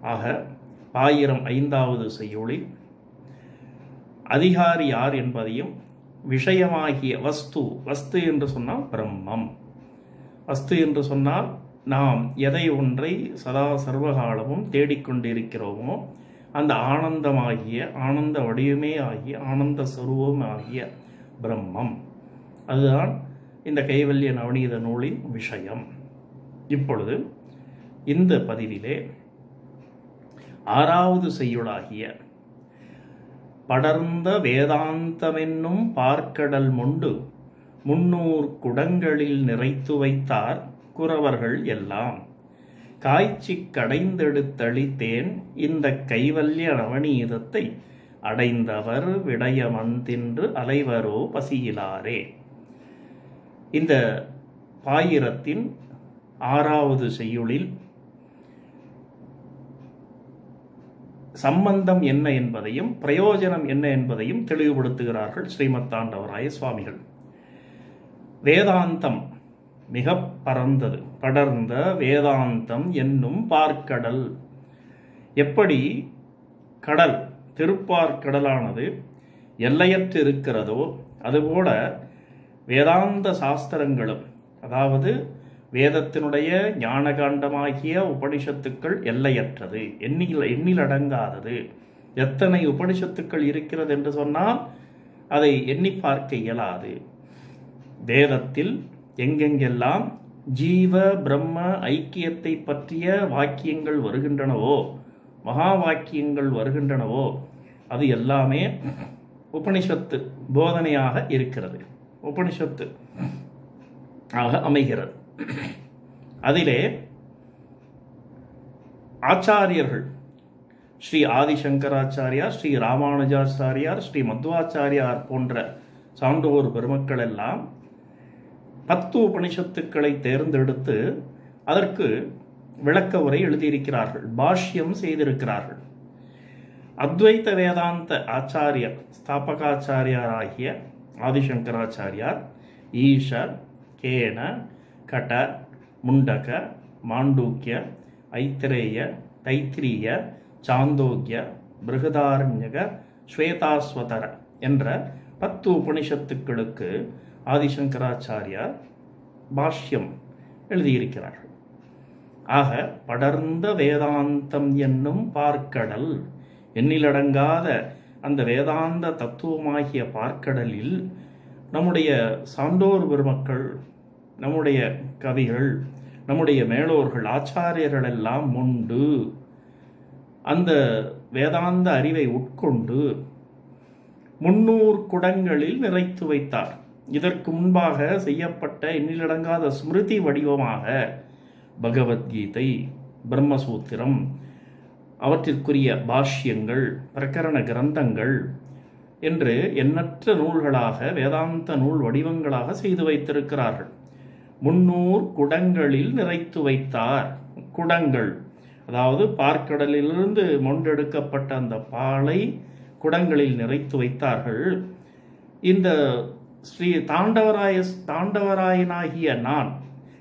ஆக ஆயிரம் ஐந்தாவது செய்யுளில் அதிகாரி யார் என்பதையும் விஷயமாகிய வஸ்து வஸ்து என்று சொன்னால் பிரம்மம். வஸ்து என்று சொன்னால் நாம் எதை ஒன்றை சதா சர்வகாலமும் தேடிக்கொண்டிருக்கிறோமோ அந்த ஆனந்தமாகிய ஆனந்த வடிவமே ஆகிய ஆனந்த சுரூபம் ஆகிய பிரம்மம். அதுதான் இந்த கைவல்ய நவநீத நூலின் விஷயம். இப்பொழுது இந்த பதிவிலே ஆறாவது செய்யுளாகிய படர்ந்த வேதாந்தமென்னும் பார்க்கடல் முண்டு முன்னூர் குடங்களில் நிறைத்து வைத்தார் குறவர்கள் எல்லாம். காய்ச்சி கடைந்தெடுத்தளித்தேன் இந்த கைவல்ய நவநீதத்தை அடைந்தவர் விடயமன் தின்று அலைவரோ பசியிலாரே. இந்த பாயிரத்தின் ஆறாவது செய்யுளில் சம்பந்தம் என்ன என்பதையும் பிரயோஜனம் என்ன என்பதையும் தெளிவுபடுத்துகிறார்கள் ஸ்ரீமத்தாண்டவராய சுவாமிகள். வேதாந்தம் மிக பரந்தது. படர்ந்த வேதாந்தம் என்னும் பார்க்கடல். எப்படி? கடல் திருப்பார்க்கடலானது எல்லையற்று இருக்கிறதோ அதுபோல வேதாந்த சாஸ்திரங்களும் அதாவது வேதத்தினுடைய ஞானகாண்டமாகிய உபனிஷத்துக்கள் எல்லையற்றது எண்ணில் எண்ணில் அடங்காதது. எத்தனை உபனிஷத்துக்கள் இருக்கிறது என்று சொன்னால் அதை எண்ணி பார்க்க இயலாது. வேதத்தில் எங்கெங்கெல்லாம் ஜீவ பிரம்ம ஐக்கியத்தை பற்றிய வாக்கியங்கள் வருகின்றனவோ? மகா வாக்கியங்கள் வருகின்றனவோ? அது எல்லாமே உபனிஷத்து போதனையாக இருக்கிறது. உபனிஷத்து ஆக அமைகிறது. அதிலே ஆச்சாரியர்கள் ஸ்ரீ ஆதிசங்கராச்சாரியார் ஸ்ரீ ராமானுஜாச்சாரியார் ஸ்ரீ மத்வாச்சாரியார் போன்ற சான்றோர் பெருமக்கள் எல்லாம் பத்து உபனிஷத்துக்களை தேர்ந்தெடுத்து அதற்கு விளக்க உரை எழுதியிருக்கிறார்கள் பாஷ்யம் செய்திருக்கிறார்கள். அத்வைத்த வேதாந்த ஆச்சாரியர் ஸ்தாபகாச்சாரியாராகிய ஆதிசங்கராச்சாரியார் ஈஷர் கேன கட முண்டக மாண்டூக்கிய ஐத்திரேய தைத்திரிய சாந்தோக்கிய பிருகதாரண்யக ஸ்வேதாஸ்வதர என்ற பத்து உபனிஷத்துக்களுக்கு ஆதிசங்கராச்சாரியார் பாஷ்யம் எழுதியிருக்கிறார்கள். ஆக படர்ந்த வேதாந்தம் என்னும் பார்க்கடல் எண்ணிலடங்காத அந்த வேதாந்த தத்துவமாகிய பார்க்கடலில் நம்முடைய சான்றோர் பெருமக்கள் நம்முடைய கவிகள் நம்முடைய மேலோர்கள் ஆச்சாரியர்கள் எல்லாம் உண்டு. அந்த வேதாந்த அறிவை உட்கொண்டு முன்னூறு குடங்களில் நிறைத்து வைத்தார். இதற்கு முன்பாக செய்யப்பட்ட எண்ணிலடங்காத ஸ்மிருதி வடிவமாக பகவத்கீதை பிரம்மசூத்திரம் அவற்றிற்குரிய பாஷ்யங்கள் பிரகரண கிரந்தங்கள் என்று எண்ணற்ற நூல்களாக வேதாந்த நூல் வடிவங்களாக செய்து வைத்திருக்கிறார்கள். முன்னூறு குடங்களில் நிறைத்து வைத்தார். குடங்கள் அதாவது பார்க்கடலிலிருந்து மொண்டெடுக்கப்பட்ட அந்த பாலை குடங்களில் நிறைத்து வைத்தார்கள். இந்த ஸ்ரீ தாண்டவராய தாண்டவராயனாகிய நான்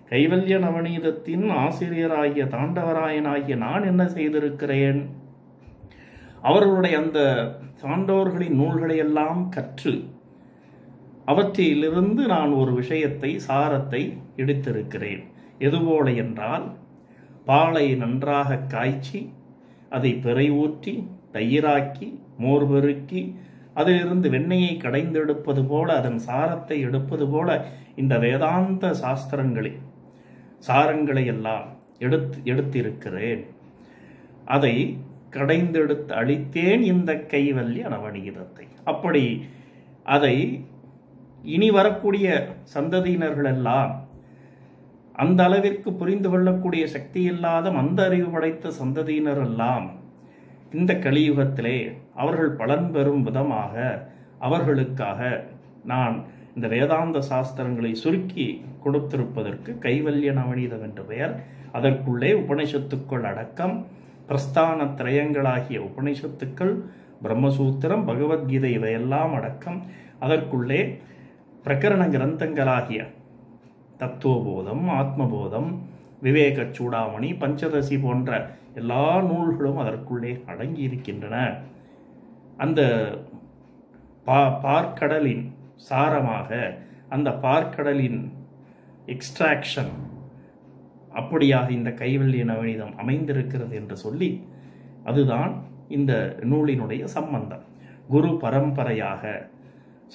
கைவல்ய நவநீதத்தின் ஆசிரியராகிய தாண்டவராயனாகிய நான் என்ன செய்திருக்கிறேன்? அவர்களுடைய அந்த சான்றோர்களின் நூல்களை எல்லாம் கற்று அவற்றிலிருந்து நான் ஒரு விஷயத்தை சாரத்தை எடுத்திருக்கிறேன். எதுபோல என்றால் பாலை நன்றாக காய்ச்சி அதை பிறை ஊற்றி தயிராக்கி மோர் பெருக்கி அதிலிருந்து வெண்ணையை கடைந்தெடுப்பது போல அதன் சாரத்தை எடுப்பது போல இந்த வேதாந்த சாஸ்திரங்களை சாரங்களை எல்லாம் எடுத்து எடுத்திருக்கிறேன். அதை கடைந்தெடுத்து அளித்தேன் இந்த கைவல்ய நவநீதத்தை. அப்படி அதை இனி வரக்கூடிய சந்ததியினர்கள் எல்லாம் அந்த அளவிற்கு புரிந்து கொள்ளக்கூடிய சக்தி இல்லாத மந்த அறிவு படைத்த சந்ததியினர் எல்லாம் இந்த கலியுகத்திலே அவர்கள் பலன் பெறும் விதமாக அவர்களுக்காக நான் இந்த வேதாந்த சாஸ்திரங்களை சுருக்கி கொடுத்திருப்பதற்கு கைவல்ய நவநீதம் என்று பெயர். அதற்குள்ளே உபனிஷத்துக்கள் அடக்கம் பிரஸ்தான திரயங்களாகிய உபனிஷத்துக்கள் பிரம்மசூத்திரம் பகவத்கீதை இவையெல்லாம் அடக்கம். அதற்குள்ளே பிரகரண கிரந்தங்களாகிய தத்துவபோதம் ஆத்மபோதம் விவேக சூடாமணி பஞ்சதசி போன்ற எல்லா நூல்களும் அதற்குள்ளே அடங்கி இருக்கின்றன அந்த பா பார்க்கடலின் சாரமாக அந்த பார்க்கடலின் எக்ஸ்ட்ராக்ஷன் அப்படியாக இந்த கைவல்லிய நவநீதம் அமைந்திருக்கிறது என்று சொல்லி அதுதான் இந்த நூலினுடைய சம்பந்தம். குரு பரம்பரையாக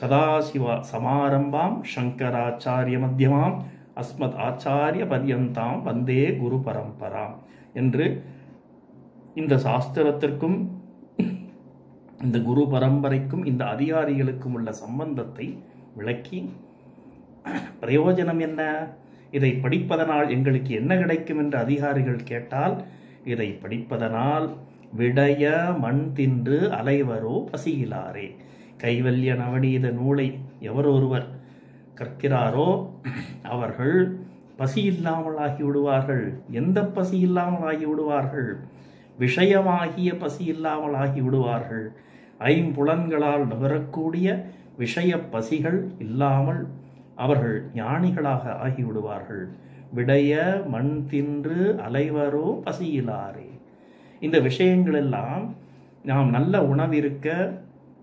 சதாசிவ சமாரம்பாம் சங்கராச்சாரிய மத்தியமாம் அஸ்மத் ஆச்சாரிய பர்யந்தாம் வந்தே குரு பரம்பராம் என்று இந்த சாஸ்திரத்திற்கும் இந்த குரு பரம்பரைக்கும் இந்த அதிகாரிகளுக்கும் உள்ள சம்பந்தத்தை விளக்கி பிரயோஜனம் என்ன? இதை படிப்பதனால் எங்களுக்கு என்ன கிடைக்கும் என்று அதிகாரிகள் கேட்டால் இதை படிப்பதனால் விடைய மண் தின்று அலைவரோ பசியிலாரே. கைவல்ய நவநீத நூலை எவர் ஒருவர் கற்கிறாரோ அவர்கள் பசி இல்லாமலாகி விடுவார்கள் எந்த பசி இல்லாமலாகி விடுவார்கள் விஷயமாகிய பசி இல்லாமலாகி விடுவார்கள் ஐம்புலன்களால் நுகரக்கூடிய விஷய பசிகள் இல்லாமல் அவர்கள் ஞானிகளாக ஆகிவிடுவார்கள். விடைய மண் தின்று அலைவரோ பசியிலாரே. இந்த விஷயங்கள் எல்லாம் நாம் நல்ல உணவிருக்க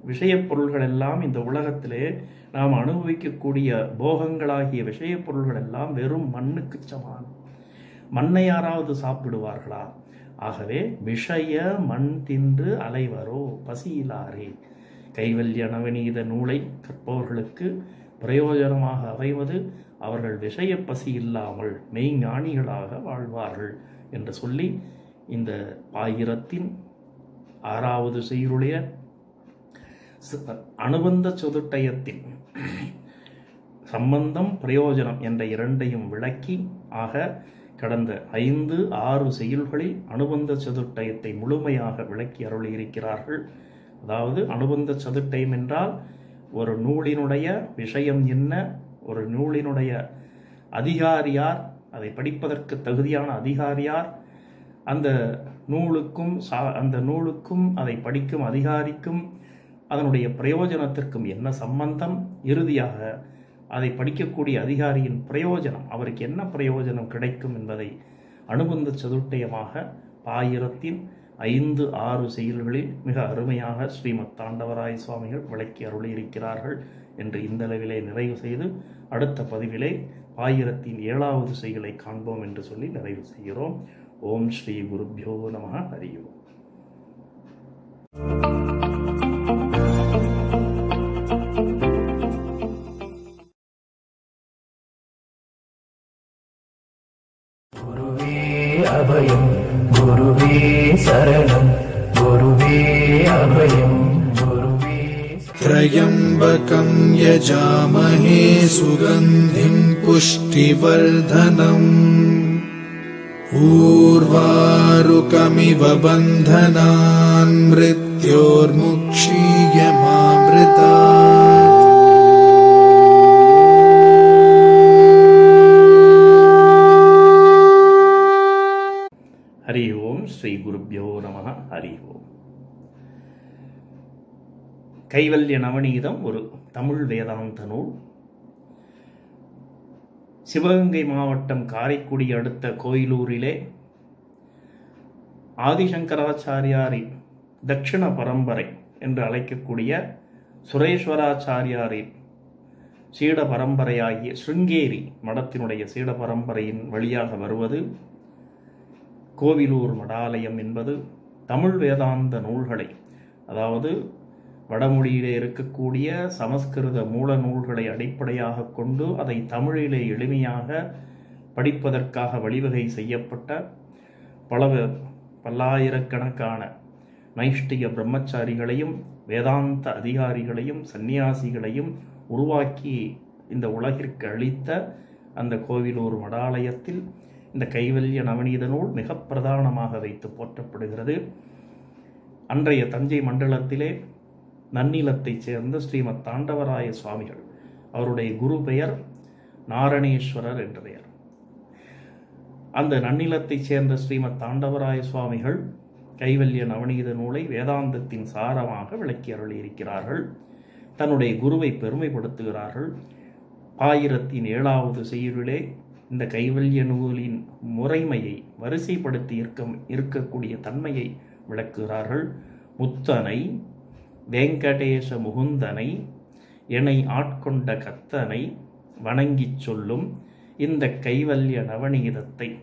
விஷயப் பொருள்கள் எல்லாம் இந்த உலகத்திலே நாம் அனுபவிக்கக்கூடிய போகங்களாகிய விஷயப் பொருள்கள் எல்லாம் வெறும் மண்ணுக்கு சமானம் மண்ணை யாராவது சாப்பிடுவார்களா? ஆகவே விஷய மண் தின்று அலைவரோ பசியிலாரே. கைவல்ய நவநீத நூலை கற்பவர்களுக்கு பிரயோஜனமாக அமைவது அவர்கள் விஷய பசி இல்லாமல் மெய்ஞானிகளாக வாழ்வார்கள் என்று சொல்லி இந்த ஆயிரத்தின் ஆறாவது செய்யுடைய அனுபந்த சதுட்டயத்தின் சம்பந்தம் பிரயோஜனம் என்ற இரண்டையும் விளக்கி ஆக கடந்த ஐந்து ஆறு செயல்களில் அனுபந்த சதுட்டயத்தை முழுமையாக விளக்கி அருளியிருக்கிறார்கள். அதாவது அனுபந்த சதுர்ட்டயம் என்றால் ஒரு நூலினுடைய விஷயம் என்ன ஒரு நூலினுடைய அதிகாரியார் அதை படிப்பதற்கு தகுதியான அதிகாரியார் அந்த நூலுக்கும் சா அந்த நூலுக்கும் அதை படிக்கும் அதிகாரிக்கும் அதனுடைய பிரயோஜனத்திற்கும் என்ன சம்பந்தம் இறுதியாக அதை படிக்கக்கூடிய அதிகாரியின் பிரயோஜனம் அவருக்கு என்ன பிரயோஜனம் கிடைக்கும் என்பதை அனுபந்த சதுர்ட்டயமாக பாயிரத்தின் ஐந்து ஆறு செயல்களில் மிக அருமையாக ஸ்ரீமத் தாண்டவராய சுவாமிகள் விளக்கி அருளியிருக்கிறார்கள் என்று இந்த அளவிலே நிறைவு செய்து அடுத்த பதிவிலே ஆயிரத்தின் ஏழாவது செய்களை காண்போம் என்று சொல்லி நிறைவு செய்கிறோம். ஓம் ஸ்ரீ குருப்யோ நம ஹரி त्र्यम्बकम् यजामहे सुगन्धिम् पुष्टिवर्धनम्। ऊर्वारुकमिव बन्धनान् मृत्योर्मुक्षीय मामृता हरि ओम् श्रीगुरुभ्यो नमः हरि ओम्। கைவல்ய நவநீதம் ஒரு தமிழ் வேதாந்த நூல். சிவகங்கை மாவட்டம் காரைக்குடி அடுத்த கோயிலூரிலே ஆதிசங்கராச்சாரியாரின் தட்சிண பரம்பரை என்று அழைக்கக்கூடிய சுரேஸ்வராச்சாரியாரின் சீட பரம்பரையாகிய ஸ்ருங்கேரி மடத்தினுடைய சீட பரம்பரையின் வழியாக வருவது கோவிலூர் மடாலயம் என்பது தமிழ் வேதாந்த நூல்களை அதாவது வடமொழியிலே இருக்கக்கூடிய சமஸ்கிருத மூல நூல்களை அடிப்படையாக கொண்டு அதை தமிழிலே எளிமையாக படிப்பதற்காக வழிவகை செய்யப்பட்ட பல பல்லாயிரக்கணக்கான நைஷ்டிக பிரம்மச்சாரிகளையும் வேதாந்த அதிகாரிகளையும் சந்நியாசிகளையும் உருவாக்கி இந்த உலகிற்கு அளித்த அந்த கோவிலூர் மடாலயத்தில் இந்த கைவல்ய நவநீத நூல் மிக பிரதானமாக வைத்து போற்றப்படுகிறது. அன்றைய தஞ்சை மண்டலத்திலே நன்னிலத்தைச் சேர்ந்த ஸ்ரீமத் தாண்டவராய சுவாமிகள். அவருடைய குரு பெயர் நாரணேஸ்வரர் என்ற பெயர். அந்த நன்னிலத்தைச் சேர்ந்த ஸ்ரீமத் தாண்டவராய சுவாமிகள் கைவல்ய நவநீத நூலை வேதாந்தத்தின் சாரமாக விளக்கி அருளியிருக்கிறார்கள். தன்னுடைய குருவை பெருமைப்படுத்துகிறார்கள். பாயிரத்தின் ஏழாவது செய்யுளிலே இந்த கைவல்ய நூலின் முறைமையை வரிசைப்படுத்தி இருக்க இருக்கக்கூடிய தன்மையை விளக்குகிறார்கள். முத்தனை வேங்கடேச முகுந்தனை என்னை ஆட்கொண்ட கத்தனை வணங்கிச் சொல்லும் இந்த கைவல்ய நவநீதத்தை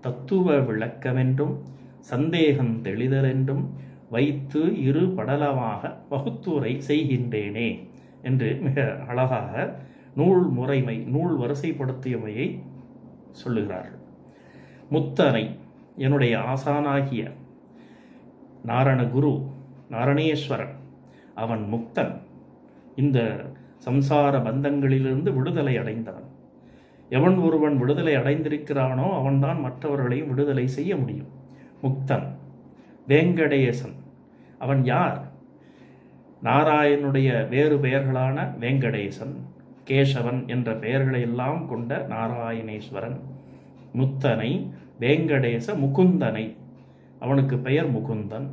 தத்துவ விளக்கமென்றும் சந்தேகம் தெளிதலென்றும் வைத்து இரு படலமாக வகுத்துரை செய்கின்றேனே என்று மிக அழகாக நூல் முறைமை நூல் வரிசைப்படுத்தியமையை சொல்லுகிறார்கள். முத்தனை என்னுடைய ஆசானாகிய நாரணகுரு நாரணேஸ்வரன் அவன் முக்தன். இந்த சம்சார பந்தங்களிலிருந்து விடுதலை அடைந்தவன் எவன் ஒருவன் விடுதலை அடைந்திருக்கிறானோ அவன்தான் மற்றவர்களையும் விடுதலை செய்ய முடியும். முக்தன். வேங்கடேசன். அவன் யார்? நாராயணனுடைய வேறு பெயர்களான வேங்கடேசன் கேசவன் என்ற பெயர்களை எல்லாம் கொண்ட நாராயணேஸ்வரன். முத்தனை வேங்கடேச முகுந்தனை. அவனுக்கு பெயர் முகுந்தன்.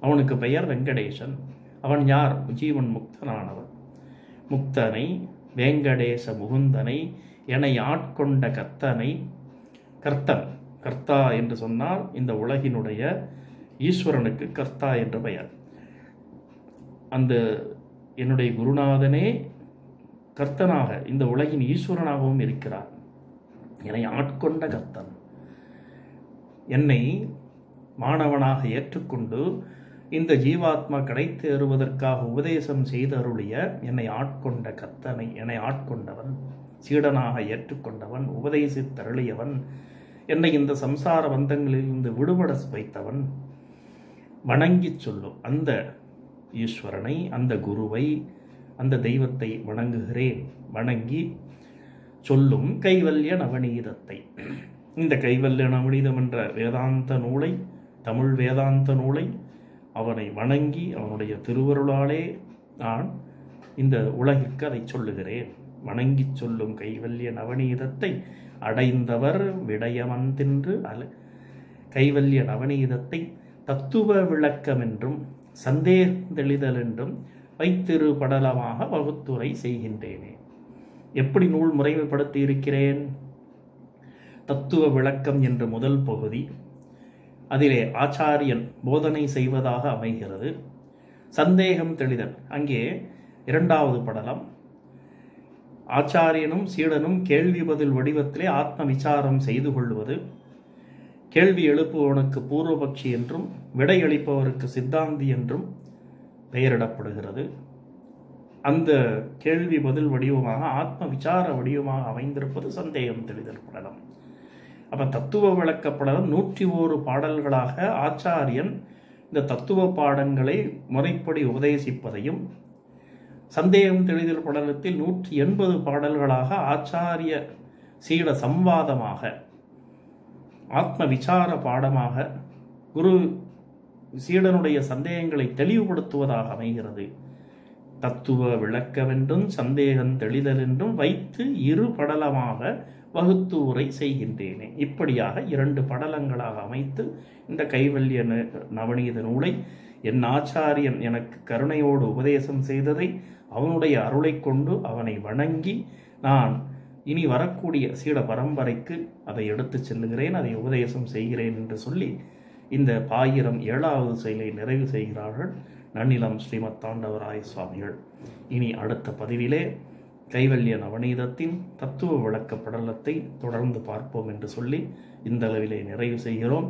அவனுக்கு பெயர் வெங்கடேசன். அவன் யார்? ஜீவன் முக்தனானவன். முக்தனை வேங்கடேச முகுந்தனை என்னை ஆட்கொண்ட கத்தனை கர்த்தன் கர்த்தா என்று சொன்னால் இந்த உலகினுடைய ஈஸ்வரனுக்கு கர்த்தா என்று பெயர். அந்த என்னுடைய குருநாதனே கர்த்தனாக இந்த உலகின் ஈஸ்வரனாகவும் இருக்கிறார். என்னை ஆட்கொண்ட கர்த்தன். என்னை மாணவனாக ஏற்றுக்கொண்டு இந்த ஜீவாத்மா கிடைத்தேறுவதற்காக உபதேசம் செய்தருளிய என்னை ஆட்கொண்ட கத்தனை என்னை ஆட்கொண்டவன் சீடனாக ஏற்றுக்கொண்டவன் உபதேசித்தருளியவன் என்னை இந்த சம்சார பந்தங்களிலிருந்து விடுபட வைத்தவன். வணங்கிச் சொல்லும் அந்த ஈஸ்வரனை அந்த குருவை அந்த தெய்வத்தை வணங்குகிறேன். வணங்கி சொல்லும் கைவல்ய நவநீதத்தை. இந்த கைவல்ய நவநீதம் என்ற வேதாந்த நூலை தமிழ் வேதாந்த நூலை அவனை வணங்கி அவனுடைய திருவருளாலே நான் இந்த உலகிற்கு அதை சொல்லுகிறேன். வணங்கிச் சொல்லும் கைவல்ய நவநீதத்தை அடைந்தவர் விடயமன் தின்று அல கைவல்ய நவநீதத்தை தத்துவ விளக்கம் என்றும் சந்தேகந்தெளிதல் என்றும் வைத்திரு படலமாக வகுத்துரை செய்கின்றேனே. எப்படி நூல் முறைமைப்படுத்தி இருக்கிறேன் தத்துவ விளக்கம் என்ற முதல் பகுதி அதிலே ஆச்சாரியன் போதனை செய்வதாக அமைகிறது. சந்தேகம் தெளிதல். அங்கே இரண்டாவது படலம். ஆச்சாரியனும் சீடனும் கேள்வி பதில் வடிவத்திலே ஆத்ம விசாரம் செய்து கொள்வது. கேள்வி எழுப்புவனுக்கு பூர்வபக்ஷி என்றும் விடையளிப்பவருக்கு சித்தாந்தி என்றும் பெயரிடப்படுகிறது. அந்த கேள்வி பதில் வடிவமாக ஆத்ம விசார வடிவமாக அமைந்திருப்பது சந்தேகம் தெளிதல் படலம். அப்போ தத்துவ விளக்க நூற்றி ஓரு பாடல்களாக ஆச்சாரியன் இந்த தத்துவ பாடங்களை முறைப்படி உபதேசிப்பதையும் சந்தேகம் தெளிதல் படலத்தில் நூற்றி எண்பது பாடல்களாக ஆச்சாரிய சீட சம்வாதமாக ஆத்ம விசார பாடமாக குரு சீடனுடைய சந்தேகங்களை தெளிவுபடுத்துவதாக அமைகிறது. தத்துவ விளக்கவென்றும் சந்தேகம் தெளிதல் என்றும் வைத்து இரு படலமாக வகுத்து உரை செய்கின்றேனே. இப்படியாக இரண்டு படலங்களாக அமைத்து இந்த கைவல்ய ந- நவநீத நூலை என் ஆச்சாரியன் எனக்கு கருணையோடு உபதேசம் செய்ததை அவனுடைய அருளைக் கொண்டு அவனை வணங்கி நான் இனி வரக்கூடிய சீட பரம்பரைக்கு அதை எடுத்துச் செல்லுகிறேன் அதை உபதேசம் செய்கிறேன் என்று சொல்லி இந்த பாயிரம் ஏழாவது செயலை நிறைவு செய்கிறார்கள் நன்னிலம் ஸ்ரீமத் தாண்டவராய சுவாமிகள். இனி அடுத்த பதிவிலே கைவல்ய நவநீதத்தின் தத்துவ விளக்க படலத்தை தொடர்ந்து பார்ப்போம் என்று சொல்லி இந்த அளவிலே நிறைவு செய்கிறோம்.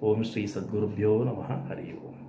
ஓம் ஸ்ரீ சத்குருப்யோ நமக ஹரி ஓம்.